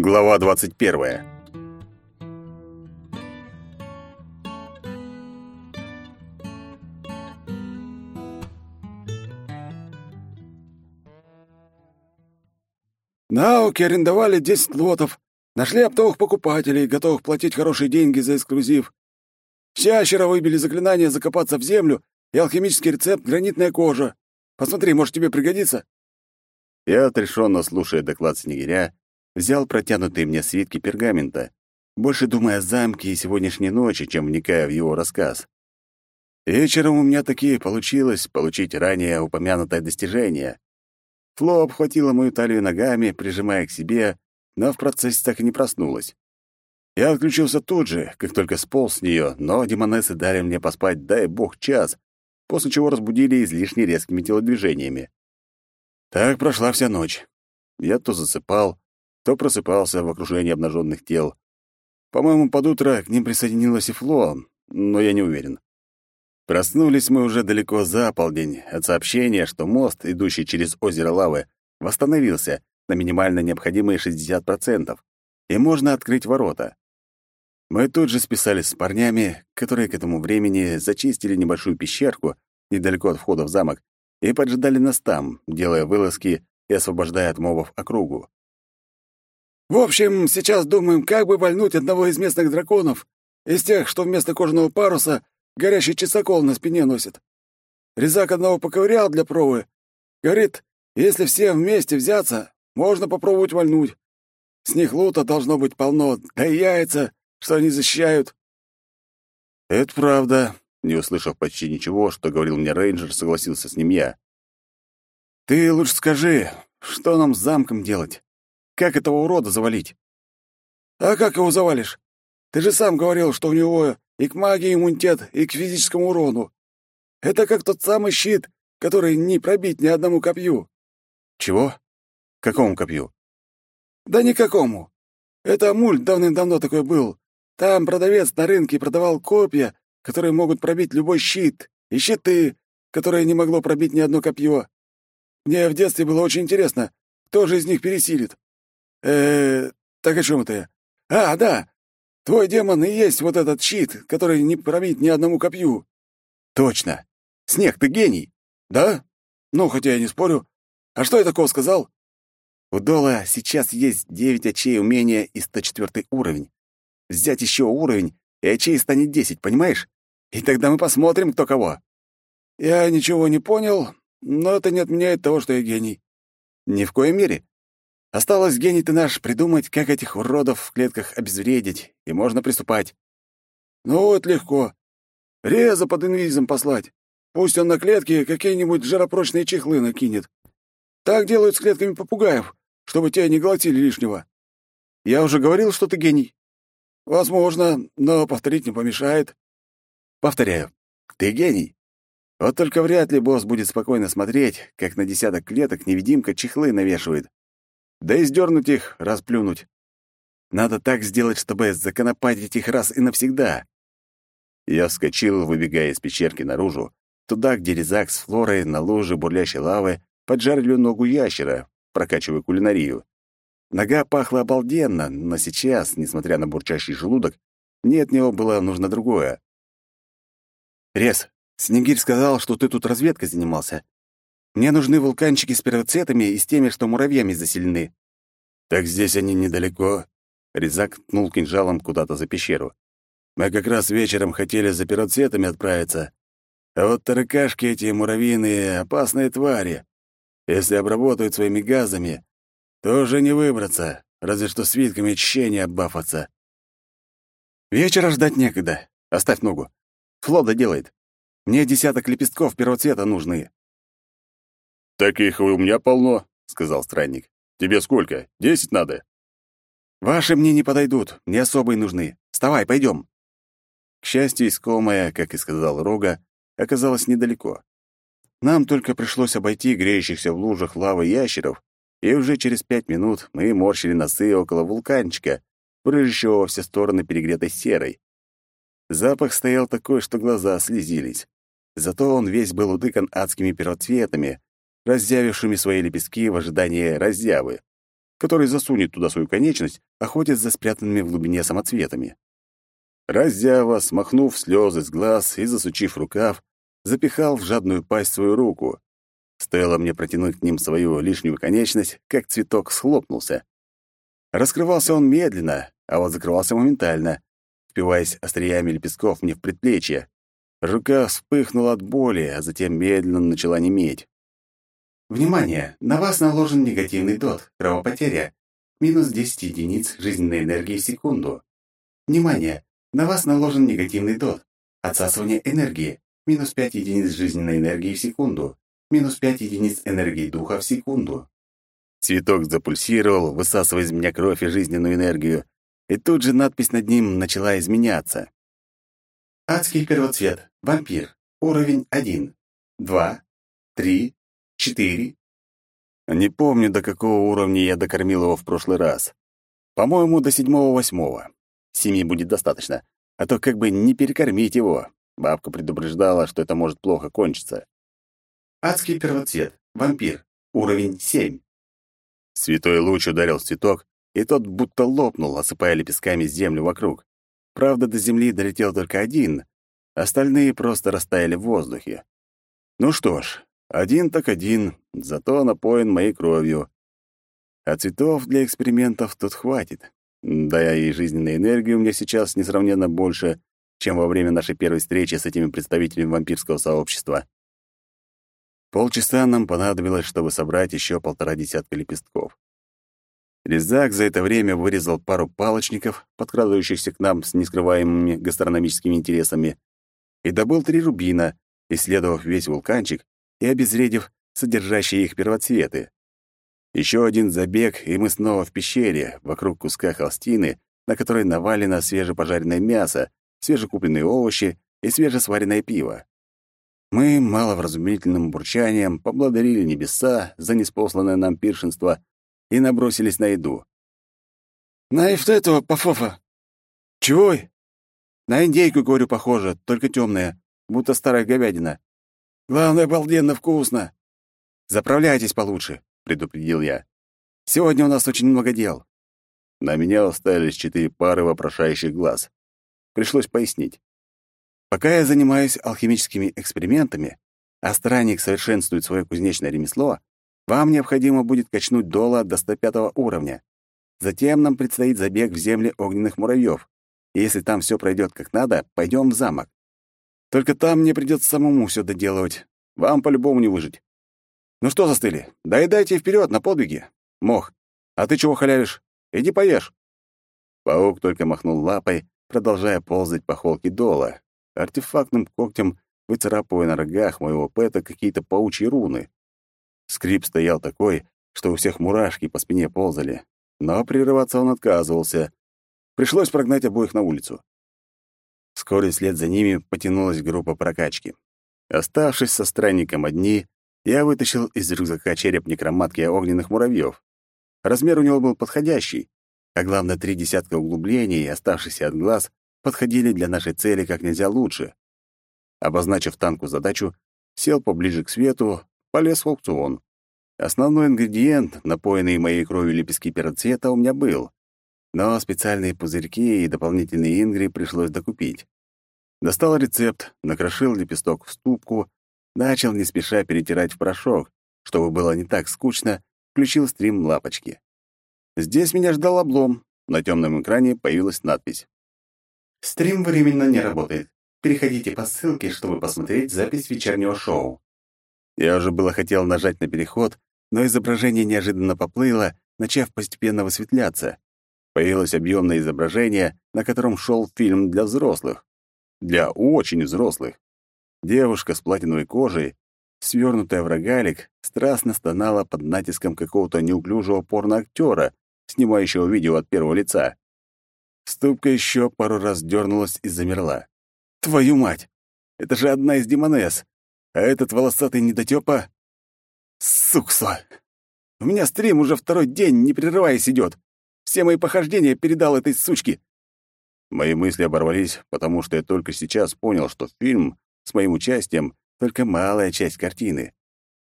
Глава 21. Науки арендовали 10 лотов, нашли оптовых покупателей, готовых платить хорошие деньги за эксклюзив. Все ящера выбили заклинание закопаться в землю и алхимический рецепт гранитная кожа. Посмотри, может, тебе пригодится. Я, отрешенно слушая доклад Снегиря, взял протянутые мне свитки пергамента, больше думая о замке и сегодняшней ночи, чем вникая в его рассказ. Вечером у меня таки получилось получить ранее упомянутое достижение. Фло обхватила мою талию ногами, прижимая к себе, но в процессе так и не проснулась. Я отключился тут же, как только сполз с нее, но демонессы дали мне поспать, дай бог, час, после чего разбудили излишне резкими телодвижениями. Так прошла вся ночь. Я то засыпал, то просыпался в окружении обнаженных тел. По-моему, под утро к ним присоединилась и Фло, но я не уверен. Проснулись мы уже далеко за полдень от сообщения, что мост, идущий через озеро Лавы, восстановился на минимально необходимые 60%, и можно открыть ворота. Мы тут же списались с парнями, которые к этому времени зачистили небольшую пещерку недалеко от входа в замок и поджидали нас там, делая вылазки и освобождая от мобов округу. В общем, сейчас думаем, как бы вольнуть одного из местных драконов, из тех, что вместо кожаного паруса горящий часокол на спине носит. Резак одного поковырял для пробы. Говорит, если все вместе взяться, можно попробовать вольнуть. С них лута должно быть полно, да и яйца, что они защищают. Это правда. Не услышав почти ничего, что говорил мне рейнджер, согласился с ним я. Ты лучше скажи, что нам с замком делать? Как этого урода завалить? А как его завалишь? Ты же сам говорил, что у него и к магии иммунитет, и к физическому урону. Это как тот самый щит, который не пробить ни одному копью. Чего? Какому копью? Да никакому. Это мульт давным-давно такой был. Там продавец на рынке продавал копья, которые могут пробить любой щит, и щиты, которые не могло пробить ни одно копье. Мне в детстве было очень интересно, кто же из них пересилит. Э так о чем это я? А, да, Твой демон и есть вот этот щит, который не пробить ни одному копью. Точно. Снег, ты гений. Да? Ну, хотя я не спорю. А что я такого сказал? У Дола сейчас есть девять очей умения и 104 уровень. Взять еще уровень, и очей станет десять, понимаешь? И тогда мы посмотрим, кто кого. Я ничего не понял, но это не отменяет того, что я гений. Ни в коей мере. Осталось, гений ты наш, придумать, как этих уродов в клетках обезвредить, и можно приступать. Ну вот легко. Реза под инвизом послать. Пусть он на клетке какие-нибудь жаропрочные чехлы накинет. Так делают с клетками попугаев, чтобы те не глотили лишнего. Я уже говорил, что ты гений. Возможно, но повторить не помешает. Повторяю, ты гений. Вот только вряд ли босс будет спокойно смотреть, как на десяток клеток невидимка чехлы навешивает. Да и сдернуть их, расплюнуть. Надо так сделать, чтобы законопатить их раз и навсегда. Я вскочил, выбегая из пещерки наружу, туда, где резак с флорой на луже бурлящей лавы поджарили ногу ящера, прокачивая кулинарию. Нога пахла обалденно, но сейчас, несмотря на бурчащий желудок, мне от него было нужно другое. «Рез, Снегирь сказал, что ты тут разведкой занимался. Мне нужны вулканчики с первоцветами и с теми, что муравьями заселены». «Так здесь они недалеко». Резак ткнул кинжалом куда-то за пещеру. «Мы как раз вечером хотели за первоцветами отправиться. А вот таракашки эти муравьиные — опасные твари. Если обработают своими газами, то уже не выбраться, разве что свитками очищения оббафаться». «Вечера ждать некогда. Оставь ногу. Флода делает. Мне десяток лепестков первоцвета нужны. «Таких у меня полно», — сказал странник. «Тебе сколько? Десять надо?» «Ваши мне не подойдут, мне особые нужны. Вставай, пойдем». К счастью, искомая, как и сказал Рога, оказалась недалеко. Нам только пришлось обойти греющихся в лужах лавы ящеров, и уже через пять минут мы морщили носы около вулканчика, брыжущего во все стороны перегретой серой. Запах стоял такой, что глаза слезились. Зато он весь был утыкан адскими первоцветами, разъявившими свои лепестки в ожидании разъявы. который засунет туда свою конечность, охотясь за спрятанными в глубине самоцветами. Раззява, смахнув слезы с глаз и засучив рукав, запихал в жадную пасть свою руку. Стоило мне протянуть к ним свою лишнюю конечность, как цветок схлопнулся. Раскрывался он медленно, а вот закрывался моментально, впиваясь остриями лепестков мне в предплечье. Рука вспыхнула от боли, а затем медленно начала неметь. Внимание! На вас наложен негативный дот, кровопотеря. Минус 10 единиц жизненной энергии в секунду. Внимание! На вас наложен негативный дот. Отсасывание энергии. Минус 5 единиц жизненной энергии в секунду. Минус 5 единиц энергии духа в секунду. Цветок запульсировал, высасывая из меня кровь и жизненную энергию, и тут же надпись над ним начала изменяться. Адский первоцвет. Вампир. Уровень 1. 2. 3. Четыре. Не помню, до какого уровня я докормил его в прошлый раз. По-моему, до седьмого-восьмого. Семи будет достаточно, а то как бы не перекормить его. Бабка предупреждала, что это может плохо кончиться. Адский первоцвет. Вампир. Уровень семь. Святой луч ударил в цветок, и тот будто лопнул, осыпая лепестками землю вокруг. Правда, до земли долетел только один, остальные просто растаяли в воздухе. Ну что ж, один так один, зато напоен моей кровью. А цветов для экспериментов тут хватит. Да и жизненной энергии у меня сейчас несравненно больше, чем во время нашей первой встречи с этими представителями вампирского сообщества. Полчаса нам понадобилось, чтобы собрать еще полтора десятка лепестков. Резак за это время вырезал пару палочников, подкрадывающихся к нам с нескрываемыми гастрономическими интересами, и добыл три рубина, исследовав весь вулканчик и обезвредив содержащие их первоцветы. Еще один забег, и мы снова в пещере, вокруг куска холстины, на которой навалено свежепожаренное мясо, свежекупленные овощи и свежесваренное пиво. Мы маловразумительным бурчанием поблагодарили небеса за неспосланное нам пиршенство и набросились на еду. «На этого, Пафофа!» «Чего?» «На индейку, говорю, похоже, только темная, будто старая говядина. Главное, обалденно вкусно. Заправляйтесь получше, предупредил я. Сегодня у нас очень много дел. На меня остались четыре пары вопрошающих глаз. Пришлось пояснить. Пока я занимаюсь алхимическими экспериментами, а странник совершенствует свое кузнечное ремесло, вам необходимо будет качнуть дола до 105 уровня. Затем нам предстоит забег в земли огненных муравьев. И если там все пройдет как надо, пойдем в замок. Только там мне придется самому все доделывать. Вам по-любому не выжить. Ну что застыли? Доедайте вперед на подвиги. Мох, а ты чего халявишь? Иди поешь. Паук только махнул лапой, продолжая ползать по холке дола, артефактным когтем выцарапывая на рогах моего пэта какие-то паучьи руны. Скрип стоял такой, что у всех мурашки по спине ползали, но прерываться он отказывался. Пришлось прогнать обоих на улицу. Вскоре вслед за ними потянулась группа прокачки. Оставшись со странником одни, я вытащил из рюкзака череп некроматки огненных муравьев. Размер у него был подходящий, а главное, три десятка углублений, оставшиеся от глаз, подходили для нашей цели как нельзя лучше. Обозначив танку задачу, сел поближе к свету, полез в аукцион. Основной ингредиент, напоенный моей кровью лепестки первоцвета, у меня был но специальные пузырьки и дополнительные ингри пришлось докупить. Достал рецепт, накрошил лепесток в ступку, начал не спеша перетирать в порошок, чтобы было не так скучно, включил стрим лапочки. Здесь меня ждал облом. На темном экране появилась надпись. «Стрим временно не работает. Переходите по ссылке, чтобы посмотреть запись вечернего шоу». Я уже было хотел нажать на переход, но изображение неожиданно поплыло, начав постепенно высветляться. Появилось объемное изображение, на котором шел фильм для взрослых. Для очень взрослых. Девушка с платиновой кожей, свернутая в рогалик, страстно стонала под натиском какого-то неуклюжего порноактера, снимающего видео от первого лица. Ступка еще пару раз дернулась и замерла. «Твою мать! Это же одна из демонесс! А этот волосатый недотёпа...» «Сукса! У меня стрим уже второй день, не прерываясь, идет. Все мои похождения передал этой сучке». Мои мысли оборвались, потому что я только сейчас понял, что фильм с моим участием — только малая часть картины.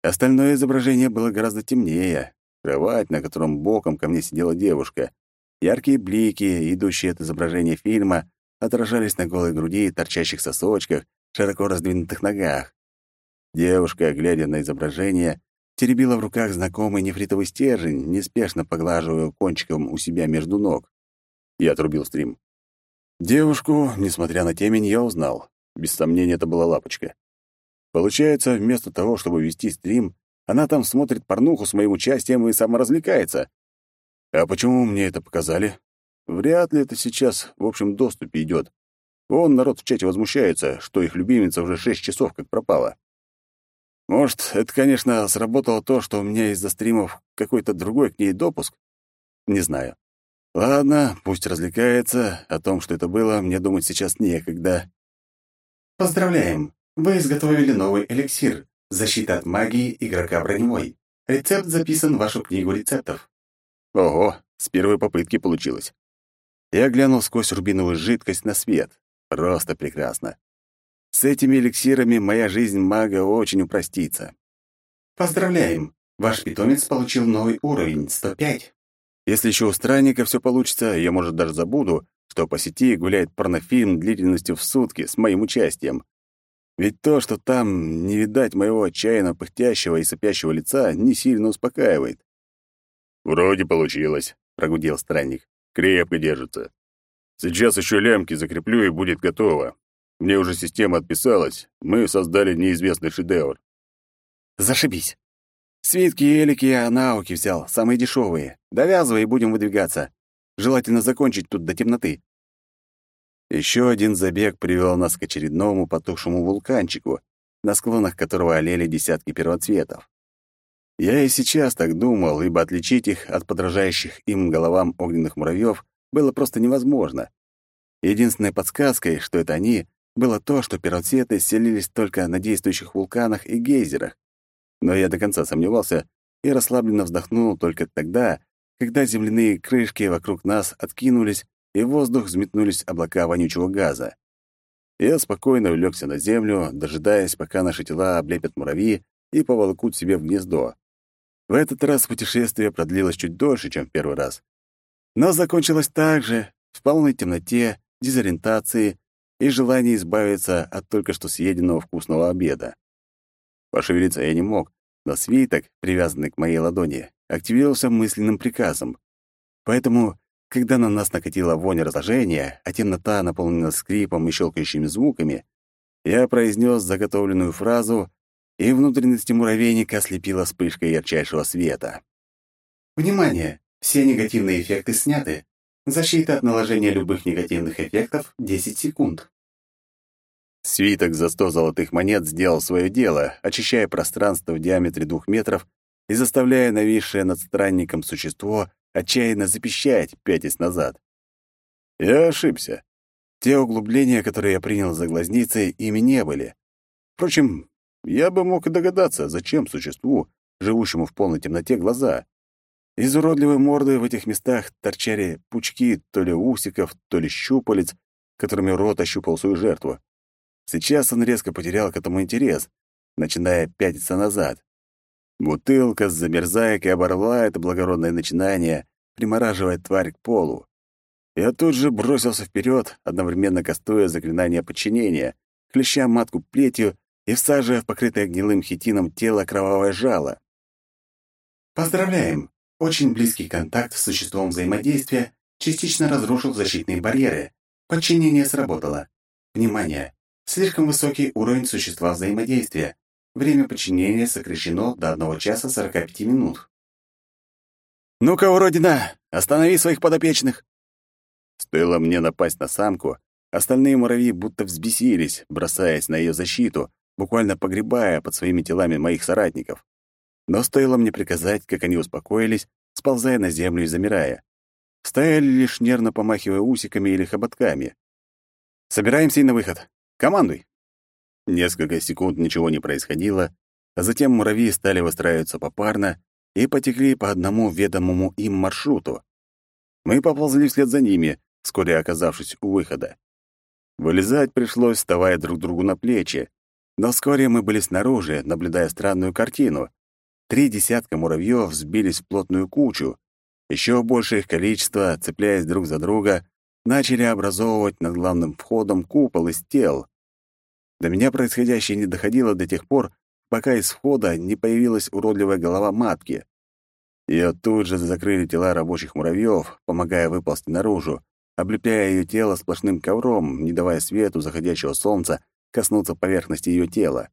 Остальное изображение было гораздо темнее. кровать, на котором боком ко мне сидела девушка. Яркие блики, идущие от изображения фильма, отражались на голой груди, торчащих сосочках, широко раздвинутых ногах. Девушка, глядя на изображение, теребила в руках знакомый нефритовый стержень, неспешно поглаживая кончиком у себя между ног. Я отрубил стрим. Девушку, несмотря на темень, я узнал. Без сомнения, это была лапочка. Получается, вместо того, чтобы вести стрим, она там смотрит порнуху с моим участием и саморазвлекается. А почему мне это показали? Вряд ли это сейчас в общем доступе идет. Вон народ в чате возмущается, что их любимица уже шесть часов как пропала. Может, это, конечно, сработало то, что у меня из-за стримов какой-то другой к ней допуск? Не знаю. Ладно, пусть развлекается. О том, что это было, мне думать сейчас некогда. Поздравляем! Вы изготовили новый эликсир. Защита от магии игрока броневой. Рецепт записан в вашу книгу рецептов. Ого, с первой попытки получилось. Я глянул сквозь рубиновую жидкость на свет. Просто прекрасно. С этими эликсирами моя жизнь мага очень упростится. Поздравляем! Ваш питомец получил новый уровень, 105. Если еще у странника все получится, я, может, даже забуду, что по сети гуляет порнофильм длительностью в сутки с моим участием. Ведь то, что там не видать моего отчаянно пыхтящего и сопящего лица, не сильно успокаивает. «Вроде получилось», — прогудел странник. «Крепко держится. Сейчас еще лямки закреплю, и будет готово. Мне уже система отписалась. Мы создали неизвестный шедевр. Зашибись. Свитки, элики и науки взял, самые дешевые. Довязывай и будем выдвигаться. Желательно закончить тут до темноты. Еще один забег привел нас к очередному потухшему вулканчику, на склонах которого олели десятки первоцветов. Я и сейчас так думал, ибо отличить их от подражающих им головам огненных муравьев было просто невозможно. Единственной подсказкой, что это они, было то, что первоцветы селились только на действующих вулканах и гейзерах. Но я до конца сомневался и расслабленно вздохнул только тогда, когда земляные крышки вокруг нас откинулись, и в воздух взметнулись облака вонючего газа. Я спокойно улегся на землю, дожидаясь, пока наши тела облепят муравьи и поволокут себе в гнездо. В этот раз путешествие продлилось чуть дольше, чем в первый раз. Но закончилось так же, в полной темноте, дезориентации и желание избавиться от только что съеденного вкусного обеда. Пошевелиться я не мог, но свиток, привязанный к моей ладони, активировался мысленным приказом. Поэтому, когда на нас накатила вонь разложения, а темнота наполнена скрипом и щелкающими звуками, я произнес заготовленную фразу, и внутренности муравейника ослепила вспышкой ярчайшего света. «Внимание! Все негативные эффекты сняты. Защита от наложения любых негативных эффектов 10 секунд. Свиток за сто золотых монет сделал свое дело, очищая пространство в диаметре двух метров и заставляя нависшее над странником существо отчаянно запищать, пятясь назад. Я ошибся. Те углубления, которые я принял за глазницы, ими не были. Впрочем, я бы мог и догадаться, зачем существу, живущему в полной темноте, глаза. Из уродливой морды в этих местах торчали пучки то ли усиков, то ли щупалец, которыми рот ощупал свою жертву. Сейчас он резко потерял к этому интерес, начиная пятиться назад. Бутылка с замерзайкой оборвала это благородное начинание, примораживая тварь к полу. Я тут же бросился вперед, одновременно кастуя заклинание подчинения, клеща матку плетью и всаживая в покрытое гнилым хитином тело кровавое жало. Поздравляем! Очень близкий контакт с существом взаимодействия частично разрушил защитные барьеры. Подчинение сработало. Внимание! Слишком высокий уровень существа взаимодействия. Время подчинения сокращено до 1 часа 45 минут. «Ну-ка, уродина, останови своих подопечных!» Стоило мне напасть на самку, остальные муравьи будто взбесились, бросаясь на ее защиту, буквально погребая под своими телами моих соратников. Но стоило мне приказать, как они успокоились, сползая на землю и замирая. Стояли лишь нервно помахивая усиками или хоботками. «Собираемся и на выход. Командуй!» Несколько секунд ничего не происходило, а затем муравьи стали выстраиваться попарно и потекли по одному ведомому им маршруту. Мы поползли вслед за ними, вскоре оказавшись у выхода. Вылезать пришлось, вставая друг другу на плечи, но вскоре мы были снаружи, наблюдая странную картину. Три десятка муравьев сбились в плотную кучу. Еще большее их количество, цепляясь друг за друга, начали образовывать над главным входом купол из тел. До меня происходящее не доходило до тех пор, пока из входа не появилась уродливая голова матки. Ее тут же закрыли тела рабочих муравьев, помогая выползти наружу, облепляя ее тело сплошным ковром, не давая свету заходящего солнца коснуться поверхности ее тела.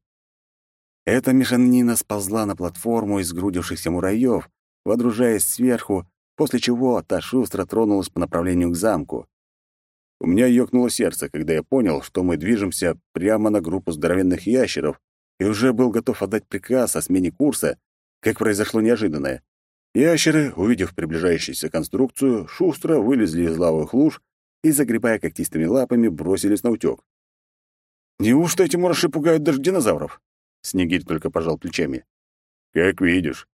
Эта мешанина сползла на платформу из грудившихся муравьев, водружаясь сверху, после чего та шустро тронулась по направлению к замку. У меня ёкнуло сердце, когда я понял, что мы движемся прямо на группу здоровенных ящеров, и уже был готов отдать приказ о смене курса, как произошло неожиданное. Ящеры, увидев приближающуюся конструкцию, шустро вылезли из лавовых луж и, загребая когтистыми лапами, бросились на утёк. «Неужто эти мураши пугают даже динозавров?» Снегирь только пожал плечами. «Как видишь.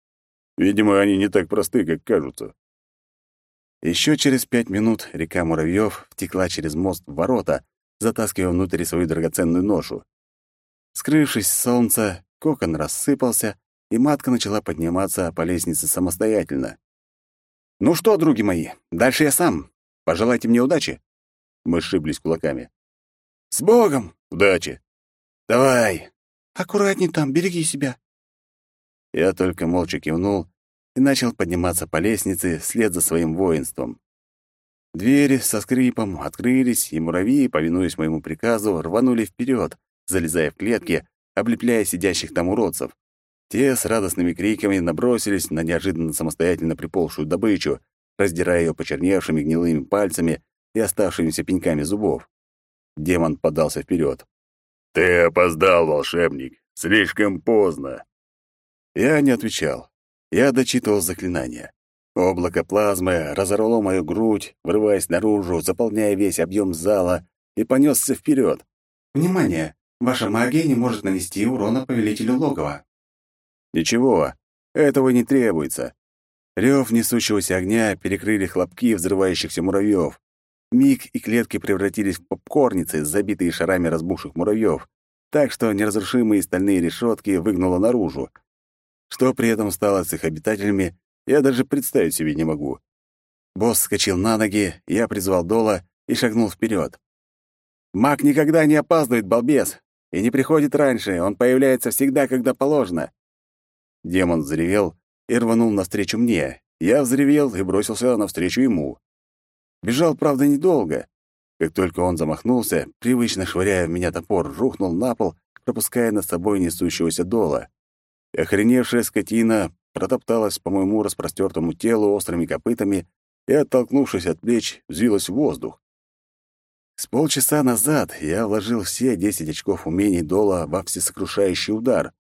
Видимо, они не так просты, как кажутся». Еще через пять минут река муравьев втекла через мост в ворота, затаскивая внутрь свою драгоценную ношу. Скрывшись с солнца, кокон рассыпался, и матка начала подниматься по лестнице самостоятельно. «Ну что, други мои, дальше я сам. Пожелайте мне удачи». Мы сшиблись кулаками. «С Богом! Удачи! Давай! Аккуратней там, береги себя!» Я только молча кивнул и начал подниматься по лестнице вслед за своим воинством. Двери со скрипом открылись, и муравьи, повинуясь моему приказу, рванули вперед, залезая в клетки, облепляя сидящих там уродцев. Те с радостными криками набросились на неожиданно самостоятельно приползшую добычу, раздирая ее почерневшими гнилыми пальцами и оставшимися пеньками зубов. Демон подался вперед. «Ты опоздал, волшебник. Слишком поздно». Я не отвечал. Я дочитывал заклинание. Облако плазмы разорвало мою грудь, врываясь наружу, заполняя весь объем зала, и понесся вперед. «Внимание! Ваша магия не может нанести урона повелителю логова. Ничего, этого не требуется. Рев несущегося огня перекрыли хлопки взрывающихся муравьев. Миг и клетки превратились в попкорницы, забитые шарами разбухших муравьев, так что неразрушимые стальные решетки выгнуло наружу. Что при этом стало с их обитателями, я даже представить себе не могу. Босс скочил на ноги, я призвал Дола и шагнул вперед. «Маг никогда не опаздывает, балбес, и не приходит раньше, он появляется всегда, когда положено. Демон взревел и рванул навстречу мне. Я взревел и бросился навстречу ему. Бежал, правда, недолго. Как только он замахнулся, привычно швыряя в меня топор, рухнул на пол, пропуская над собой несущегося дола. Охреневшая скотина протопталась по моему распростертому телу острыми копытами и, оттолкнувшись от плеч, взвилась в воздух. С полчаса назад я вложил все десять очков умений Дола во всесокрушающий удар.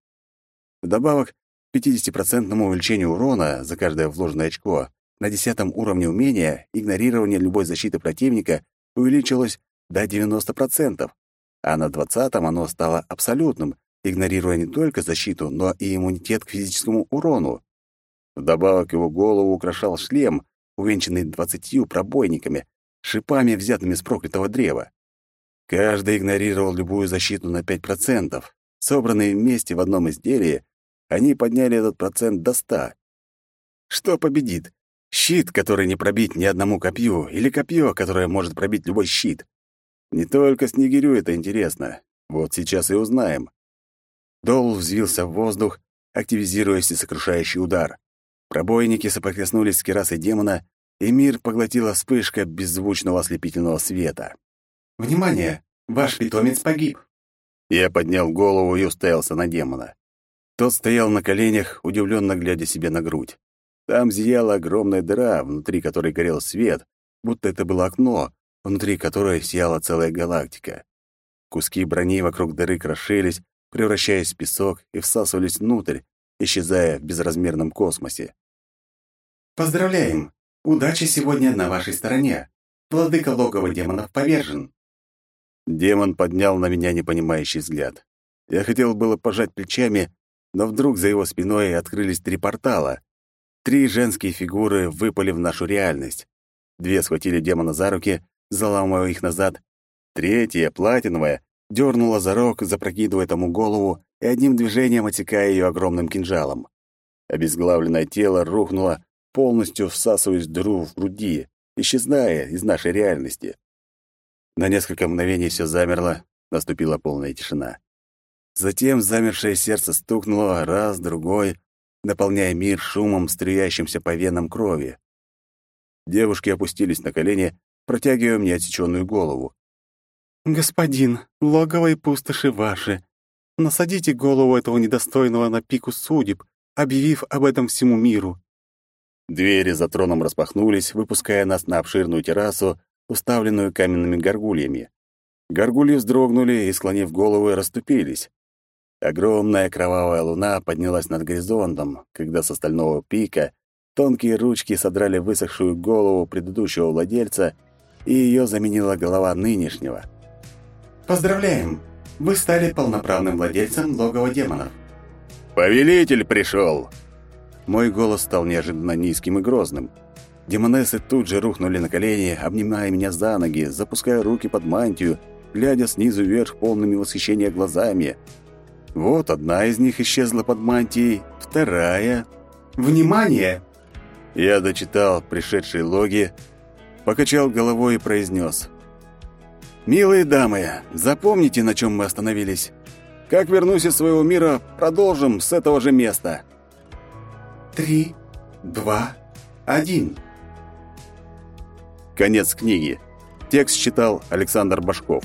Вдобавок, 50% увеличению урона за каждое вложенное очко на десятом уровне умения игнорирование любой защиты противника увеличилось до 90%, а на двадцатом оно стало абсолютным, игнорируя не только защиту, но и иммунитет к физическому урону. Вдобавок его голову украшал шлем, увенчанный двадцатью пробойниками, шипами, взятыми с проклятого древа. Каждый игнорировал любую защиту на 5%. Собранные вместе в одном изделии, они подняли этот процент до ста. Что победит? Щит, который не пробить ни одному копью, или копье, которое может пробить любой щит? Не только Снегирю это интересно. Вот сейчас и узнаем. Дол взвился в воздух, активизируясь и сокрушающий удар. Пробойники соприкоснулись с керасой демона, и мир поглотила вспышка беззвучного ослепительного света. «Внимание! Ваш питомец погиб!» Я поднял голову и уставился на демона. Тот стоял на коленях, удивленно глядя себе на грудь. Там зияла огромная дыра, внутри которой горел свет, будто это было окно, внутри которой сияла целая галактика. Куски брони вокруг дыры крошились, превращаясь в песок и всасывались внутрь, исчезая в безразмерном космосе. «Поздравляем! Удача сегодня на вашей стороне. Владыка логова демонов повержен». Демон поднял на меня непонимающий взгляд. Я хотел было пожать плечами, но вдруг за его спиной открылись три портала. Три женские фигуры выпали в нашу реальность. Две схватили демона за руки, заламывая их назад. Третья, платиновая, дернула за рог, запрокидывая тому голову и одним движением отсекая ее огромным кинжалом. Обезглавленное тело рухнуло, полностью всасываясь в дыру в груди, исчезная из нашей реальности. На несколько мгновений все замерло, наступила полная тишина. Затем замершее сердце стукнуло раз, другой, наполняя мир шумом, струящимся по венам крови. Девушки опустились на колени, протягивая мне отсеченную голову. «Господин, логово и пустоши ваши. Насадите голову этого недостойного на пику судеб, объявив об этом всему миру». Двери за троном распахнулись, выпуская нас на обширную террасу, уставленную каменными горгульями. Горгульи вздрогнули и, склонив головы, расступились. Огромная кровавая луна поднялась над горизонтом, когда с остального пика тонкие ручки содрали высохшую голову предыдущего владельца, и ее заменила голова нынешнего. «Поздравляем! Вы стали полноправным владельцем логова демонов». «Повелитель пришел!» Мой голос стал неожиданно низким и грозным. Демонессы тут же рухнули на колени, обнимая меня за ноги, запуская руки под мантию, глядя снизу вверх полными восхищения глазами — вот одна из них исчезла под мантией, вторая... «Внимание!» Я дочитал пришедшие логи, покачал головой и произнес. «Милые дамы, запомните, на чем мы остановились. Как вернусь из своего мира, продолжим с этого же места». «Три, два, один». Конец книги. Текст читал Александр Башков.